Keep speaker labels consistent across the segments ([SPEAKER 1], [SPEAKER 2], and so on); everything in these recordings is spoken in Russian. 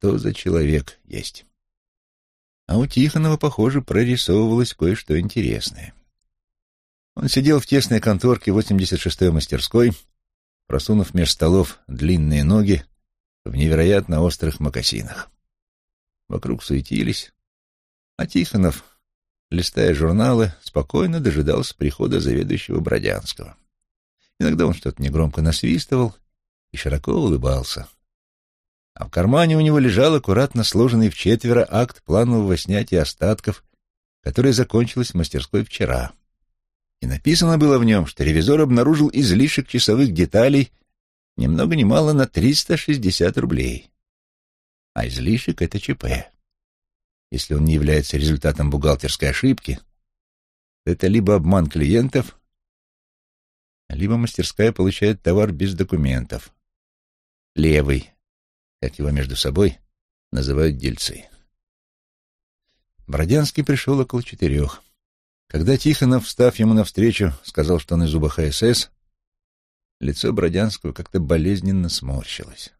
[SPEAKER 1] что за человек есть. А у Тихонова, похоже, прорисовывалось кое-что интересное. Он сидел в тесной конторке 86-й мастерской, просунув меж столов длинные ноги в невероятно острых мокасинах. Вокруг суетились, а Тихонов, листая журналы, спокойно дожидался прихода заведующего Бродянского. Иногда он что-то негромко насвистывал и широко улыбался. А в кармане у него лежал аккуратно сложенный в четверо акт планового снятия остатков, который закончилось в мастерской вчера. И написано было в нем, что ревизор обнаружил излишек часовых деталей ни много ни мало на 360 рублей. А излишек — это ЧП. Если он не является результатом бухгалтерской ошибки, то это либо обман клиентов, либо мастерская получает товар без документов. Левый, как его между собой называют дельцы. Бродянский пришел около четырех. Когда Тихонов, встав ему навстречу, сказал, что он из УБХСС, лицо Бродянского как-то болезненно сморщилось.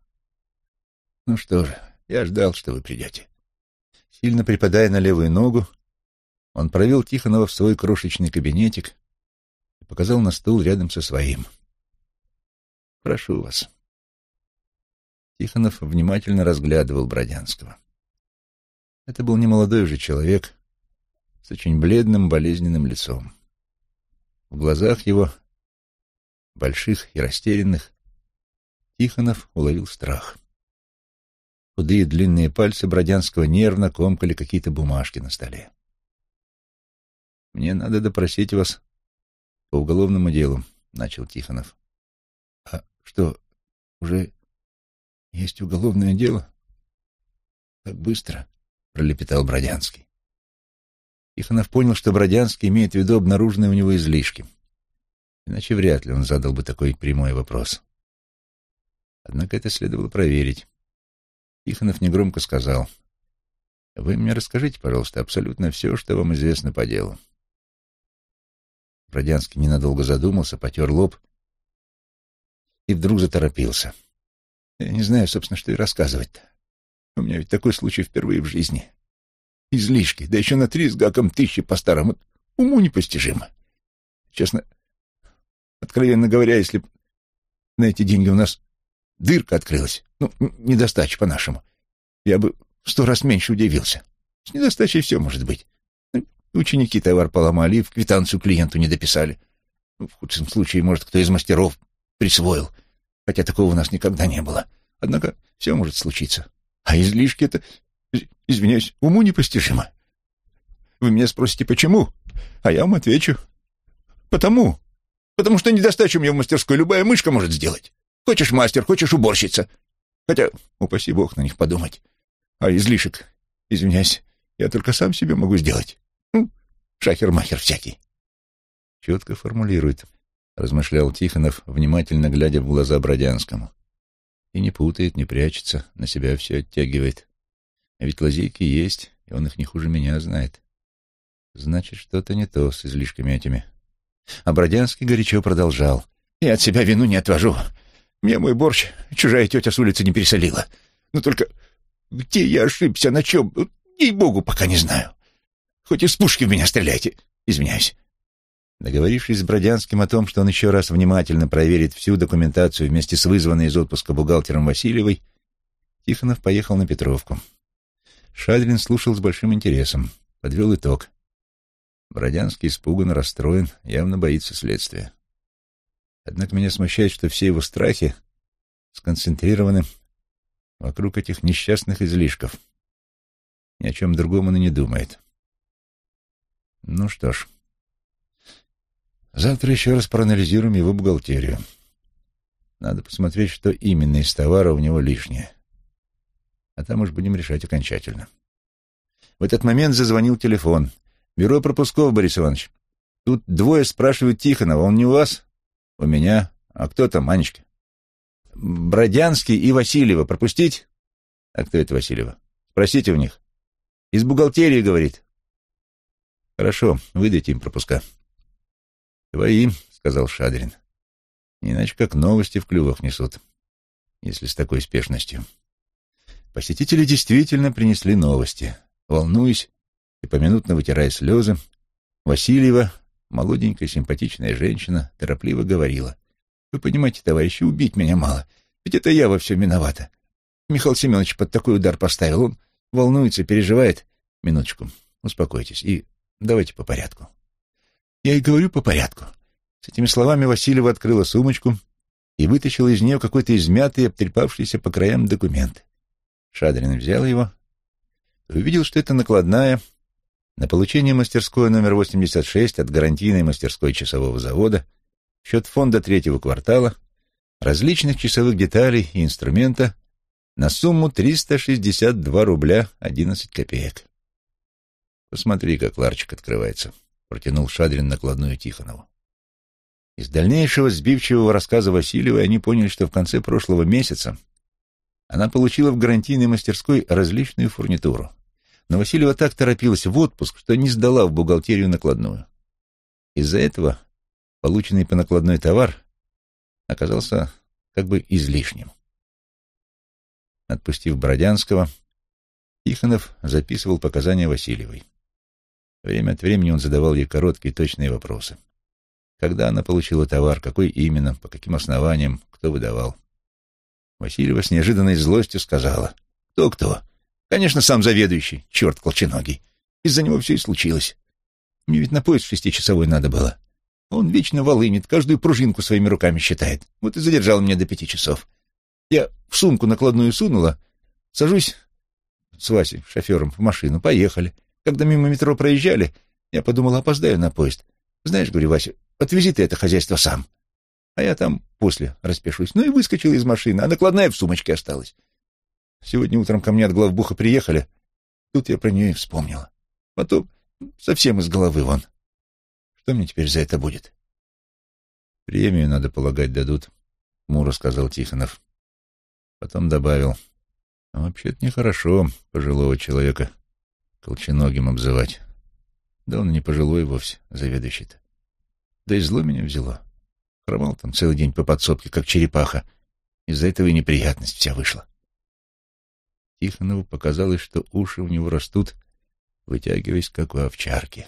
[SPEAKER 1] «Ну что же, я ждал, что вы придете». Сильно припадая на левую ногу, он провел Тихонова в свой крошечный кабинетик и показал на стул рядом со своим. «Прошу вас». Тихонов внимательно разглядывал Бродянского. Это был немолодой уже человек с очень бледным болезненным лицом. В глазах его, больших и растерянных, Тихонов уловил страх. Худые длинные пальцы Бродянского нервно комкали какие-то бумажки на столе. «Мне надо допросить вас по уголовному делу», — начал Тихонов. «А что, уже есть уголовное дело?» «Так быстро», — пролепетал Бродянский. Тихонов понял, что Бродянский имеет в виду обнаруженные у него излишки. Иначе вряд ли он задал бы такой прямой вопрос. Однако это следовало проверить. Тихонов негромко сказал. «Вы мне расскажите, пожалуйста, абсолютно все, что вам известно по делу». Бродянский ненадолго задумался, потер лоб и вдруг заторопился. «Я не знаю, собственно, что и рассказывать-то. У меня ведь такой случай впервые в жизни. Излишки, да еще на три с гаком тысячи по-старому. Уму непостижимо. Честно, откровенно говоря, если б на эти деньги у нас дырка открылась, ну, недостача по-нашему, я бы в сто раз меньше удивился. С недостачей все может быть. Ученики товар поломали в квитанцию клиенту не дописали. Ну, в худшем случае, может, кто из мастеров присвоил, хотя такого у нас никогда не было. Однако все может случиться. А излишки — это, извиняюсь, уму непостижимо. Вы меня спросите, почему? А я вам отвечу. Потому. Потому что недостачу мне в мастерской любая мышка может сделать. Хочешь мастер, хочешь уборщица. Хотя, упаси бог на них подумать. А излишек, извиняюсь, я только сам себе могу сделать. Ну, шахер-махер всякий. Четко формулирует, размышлял Тихонов, внимательно глядя в глаза Бродянскому. И не путает, не прячется, на себя все оттягивает. А ведь лазейки есть, и он их не хуже меня знает. Значит, что-то не то с излишками этими. А Бродянский горячо продолжал. «Я от себя вину не отвожу. Мне мой борщ чужая тетя с улицы не пересолила. Но только где я ошибся, на чем? Ей-богу, пока не знаю. Хоть из пушки в меня стреляйте. Извиняюсь. Договорившись с Бродянским о том, что он еще раз внимательно проверит всю документацию вместе с вызванной из отпуска бухгалтером Васильевой, Тихонов поехал на Петровку. Шадрин слушал с большим интересом, подвел итог. Бродянский испуган, расстроен, явно боится следствия. Однако меня смущает, что все его страхи сконцентрированы вокруг этих несчастных излишков. Ни о чем другом он и не думает. Ну что ж, завтра еще раз проанализируем его бухгалтерию. Надо посмотреть, что именно из товара у него лишнее. А там уж будем решать окончательно. В этот момент зазвонил телефон. «Бюро пропусков, Борис Иванович. Тут двое спрашивают Тихонова. Он не у вас?» «У меня. А кто там, Анечка?» «Бродянский и Васильева. Пропустить?» «А кто это Васильева?» «Спросите у них». «Из бухгалтерии, — говорит». «Хорошо, выдайте им пропуска». «Твои», — сказал Шадрин. «Иначе как новости в клювах несут, если с такой спешностью». Посетители действительно принесли новости. Волнуясь и поминутно вытирая слезы, Васильева, молоденькая симпатичная женщина, торопливо говорила. «Вы понимаете, товарищи, убить меня мало, ведь это я во всем виновата. Михаил Семенович под такой удар поставил, он волнуется, переживает. Минуточку, успокойтесь и давайте по порядку». «Я и говорю по порядку». С этими словами Васильева открыла сумочку и вытащила из нее какой-то измятый, обтрепавшийся по краям документ. Шадрин взял его и увидел, что это накладная на получение мастерской номер 86 от гарантийной мастерской часового завода, счет фонда третьего квартала, различных часовых деталей и инструмента на сумму 362 рубля 11 копеек. «Посмотри, как ларчик открывается», — протянул Шадрин накладную Тихонову. Из дальнейшего сбивчивого рассказа Васильевой они поняли, что в конце прошлого месяца она получила в гарантийной мастерской различную фурнитуру. Но Васильева так торопилась в отпуск, что не сдала в бухгалтерию накладную. Из-за этого полученный по накладной товар оказался как бы излишним. Отпустив Бродянского, Тихонов записывал показания Васильевой. Время от времени он задавал ей короткие точные вопросы. Когда она получила товар, какой именно, по каким основаниям, кто выдавал. Васильева с неожиданной злостью сказала. «Кто-кто? Конечно, сам заведующий, черт колченогий. Из-за него все и случилось. Мне ведь на поезд шестичасовой надо было. Он вечно волынет, каждую пружинку своими руками считает. Вот и задержал меня до пяти часов. Я в сумку накладную сунула, сажусь с Васей, шофером, в машину, поехали. Когда мимо метро проезжали, я подумал, опоздаю на поезд. Знаешь, говорю, Вася, отвези ты это хозяйство сам а я там после распишусь. Ну и выскочил из машины, а накладная в сумочке осталась. Сегодня утром ко мне от главбуха приехали, тут я про нее и вспомнила. Потом совсем из головы вон. Что мне теперь за это будет? Премию, надо полагать, дадут, — Мура сказал Тихонов. Потом добавил. А вообще-то нехорошо пожилого человека колченогим обзывать. Да он не пожилой вовсе, заведующий-то. Да и зло меня взяло. Хромал там целый день по подсобке, как черепаха. Из-за этого и неприятность вся вышла. Тихонову показалось, что уши у него растут, вытягиваясь, как у овчарки.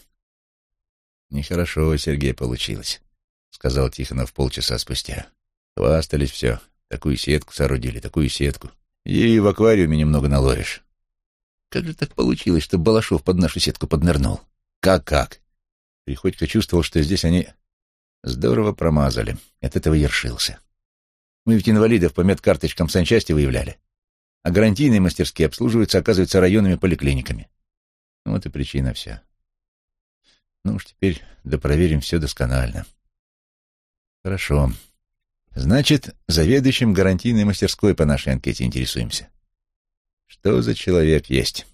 [SPEAKER 1] «Нехорошо, Сергей, получилось», — сказал Тихонов полчаса спустя. «Хвастались все. Такую сетку соорудили, такую сетку. И в аквариуме немного наловишь». «Как же так получилось, что Балашов под нашу сетку поднырнул?» «Как-как?» Приходько чувствовал, что здесь они Здорово промазали. От этого ершился. Мы ведь инвалидов по медкарточкам санчасти выявляли. А гарантийные мастерские обслуживаются, оказывается, районными поликлиниками. Вот и причина вся. Ну уж теперь допроверим все досконально. Хорошо. Значит, заведующим гарантийной мастерской по нашей анкете интересуемся. Что за человек есть?